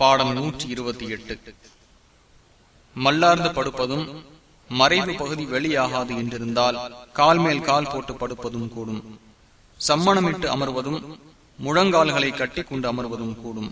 பாடம் நூற்றி இருபத்தி எட்டு. மல்லார்ந்து படுப்பதும் மறைவு பகுதி வெளியாகாது என்றிருந்தால் கால் மேல் கால் போட்டு படுப்பதும் கூடும். சம்மணமிட்டு அமர்வதும் முழங்கால்களை கட்டி கொண்டு அமர்வதும் கூடும்.